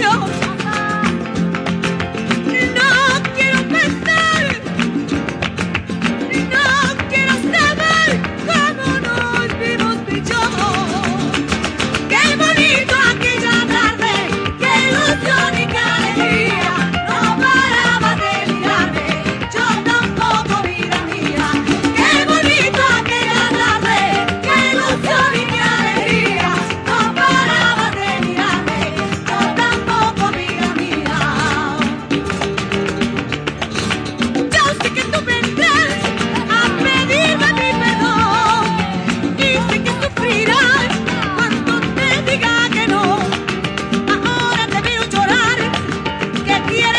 nos pidió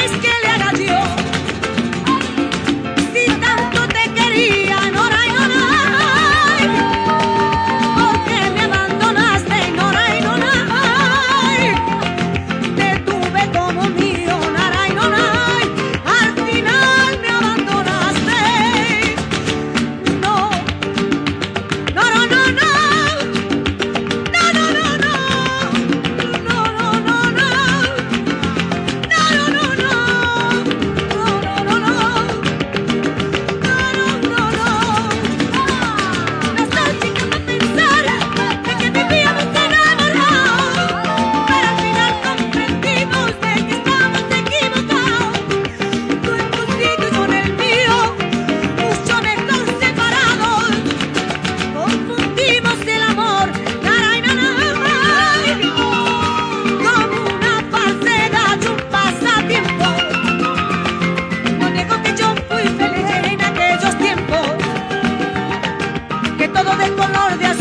es que le todo de color.